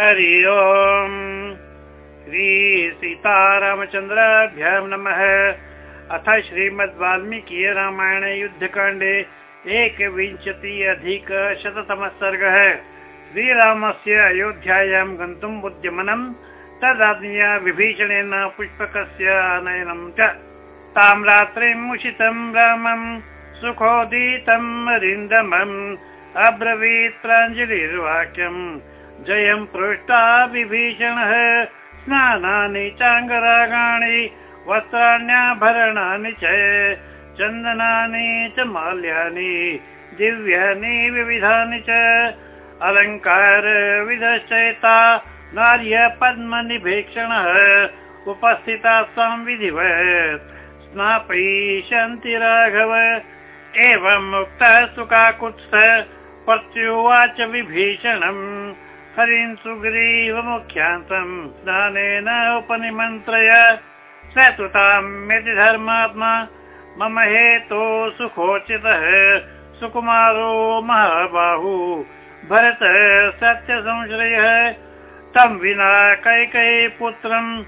हरि ओम् श्री सीतारामचन्द्राभ्यां नमः। अथ श्रीमद् वाल्मीकि रामायणे युद्धकाण्डे एकविंशति अधिकशततमः सर्गः। श्रीरामस्य अयोध्यायां गन्तुम् उद्यमनम् तदाज्ञया विभीषणेन पुष्पकस्य आनयनं च। तां रात्रिम् उषितं रामम् सुखोदितम् अरिन्दमम् अब्रवीत् जयम् पृष्टा विभीषणः स्नानानि चाङ्गरागाणि वस्त्राण्याभरणानि च चन्दनानि च माल्यानि दिव्यानि विविधानि च अलङ्कार विधश्चैता नार्य पद्मनिभीक्षणः उपस्थिता संविधिवत् स्नापयिष्यन्ति राघव एवम् उक्तः सुकाकुत्स प्रत्युवाच विभीषणम् हरिन् सुग्रीवमुख्यान्तम् स्नानेन उपनिमन्त्रय। स तु ताम् यदि धर्मात्मा मम हेतो सुखोचितः। सुकुमारो महाबाहु भरत सत्यसंश्रयः। तं विना कैकयी पुत्रम्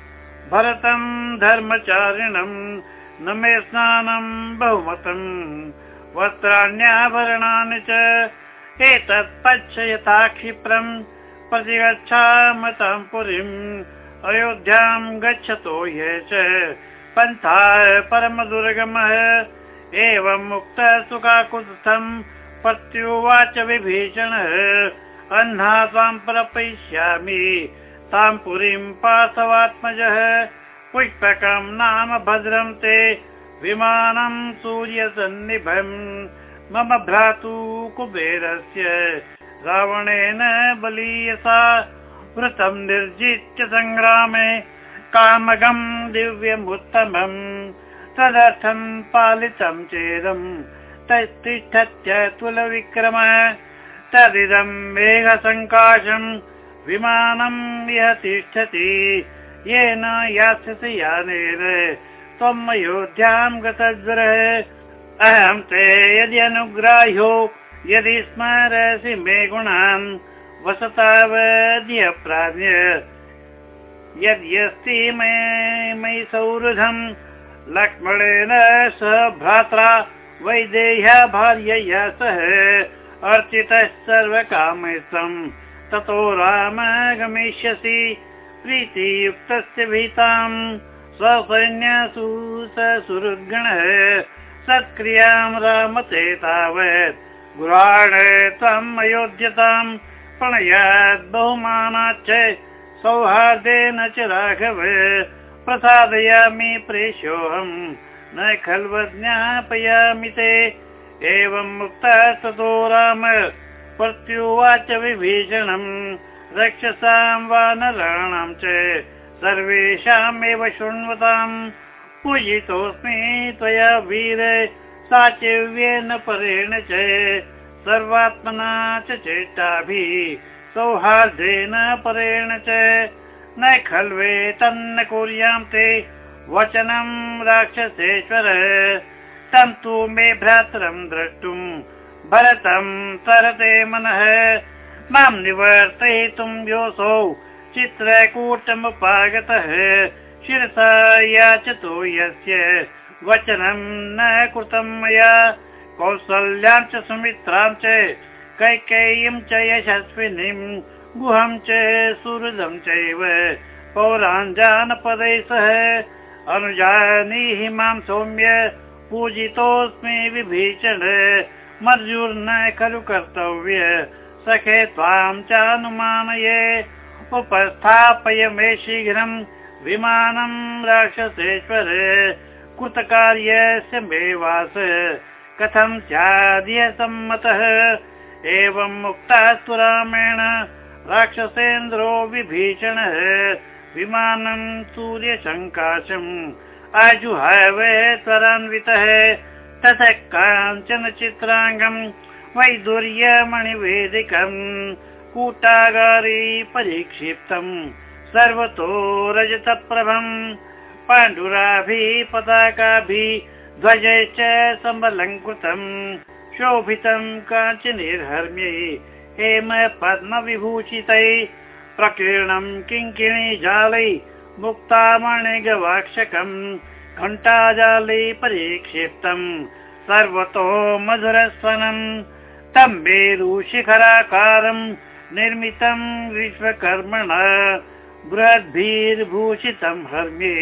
भरतं धर्मचारिणम् न मे स्नानम् बहुमतम्। वस्त्राण्याभरणानि च एतत् पच्छ यथा क्षिप्रम् प्रतिगच्छामतां पुरीम् अयोध्यां गच्छतो ये च पन्था परमदुर्गमः। एवम् उक्त सुखाकुत्स्थम् प्रत्युवाच विभीषणः। अह्ना त्वां प्रपयिष्यामि तां पुरीं पार्थवात्मजः। पुष्पकं नाम भद्रं ते विमानं सूर्यसन्निभम् मम भ्रातु कुबेरस्य रावणेन बलीयसा वृतं निर्जित्य सङ्ग्रामे कामगम् दिव्यमुत्तमम्। तदर्थं पालितं चेदम् तत्तिष्ठत्य तुलविक्रम। तदिदं मेघसङ्काशम् विमानम् यः तिष्ठति। येन यास्यसि यानेन त्वम् अयोध्यां गतज्वरः। अहं ते यदि अनुग्राह्यो यदि स्मरसि मे गुणान् वसतावद्य प्राज्ञ यद्यस्ति मयि सौहृदम् लक्ष्मणेन सह भ्रात्रा वैदेह्या भार्यया सह अर्चितः सर्वकामेशम् ततो राम गमिष्यसि प्रीतियुक्तस्य भीताम् स्वसैन्यसु स सुहृद्गणः सत्क्रियां रामते तावत् गुराण त्वम् अयोध्यताम् प्रणयात् बहुमानाच्च सौहार्देन च राघव प्रसादयामि प्रेष्योऽहम् न खल्व ज्ञापयामि ते। एवम् ततो राम प्रत्युवाच विभीषणम् रक्षसां वा नराणां च सर्वेषामेव शृण्वताम् पूजितोऽस्मि त्वया वीर साचिव्येन परेण च सर्वात्मना च चेष्टाभिः सौहार्देन परेण च न खल्वे तन्न कुर्यां ते वचनं राक्षसेश्वर। तं तु मे भ्रातरं द्रष्टुम् भरतं तरते मनः। मां निवर्तयितुं योऽसौ चित्रकूटमुपागतः। शिरसा याचतो यस्य वचनं न कृतं मया। कौसल्यां च सुमित्रां च कैकेयीं च यशस्विनीं गुहं च सुहृदं चैव। पौराञ्जानपदै सह अनुजानीहि मां सौम्य पूजितोऽस्मि विभीषण। मर्युर्न खलु कर्तव्य सखे त्वां चानुमानये। उपस्थापय मे शीघ्रं विमानं राक्षसेश्वर कृतकार्यस्य मे वास कथं स्याद्यसम्मतः? एवम् उक्तास्तु रामेण राक्षसेन्द्रो विभीषणः विमानं सूर्यशङ्काशम् अजुहव त्वरान्वितः। ततः काञ्चन चित्राङ्गम् वैदुर्यमणिवेदिकम् कूटागारी परिक्षिप्तम् सर्वतो रजतप्रभम् पाण्डुराभिः पताकाभिः ध्वजैश्च समलङ्कृतम् शोभितम् काञ्चनिर्हर्म्यै हेम पद्मविभूषितै प्रकीर्णं किङ्किणी जालै मुक्तामणि गवाक्षकम् घण्टाजाले परिक्षिप्तम् सर्वतो मधुरस्वनम् तं मेरुशिखराकारम् निर्मितं विश्वकर्मण बृहद्भिर्भूषितं हर्म्ये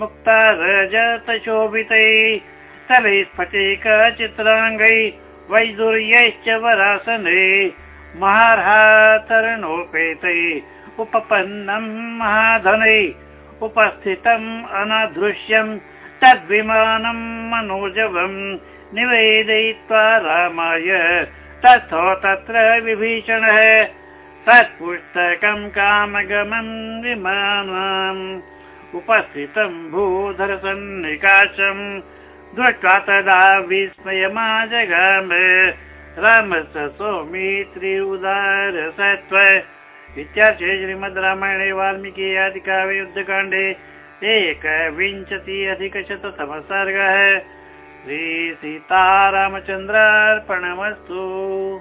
मुक्ता रजतशोभितै स्थलै स्फटिक चित्राङ्गै वैदुर्यैश्च वरासने महार्हातरणोपेतै उपपन्नं महाधनै उपस्थितम् अनादृश्यम् तद्विमानं मनोजवम् निवेदयित्वा रामाय तस्थो तत्र विभीषणः तत्पुस्तकम् कामगमन् विमानम् उपस्थितं भूधरसन्निकाशम् दृष्ट्वा तदा विस्मयमाजगाम। रामस्य सौमित्री उदार सत्त्व। इत्यार्थे श्रीमद् रामायणे वाल्मीकि आदिकाव्ये युद्धकाण्डे एकविंशति अधिकशततमः सर्गः श्रीसीतारामचन्द्रार्पणमस्तु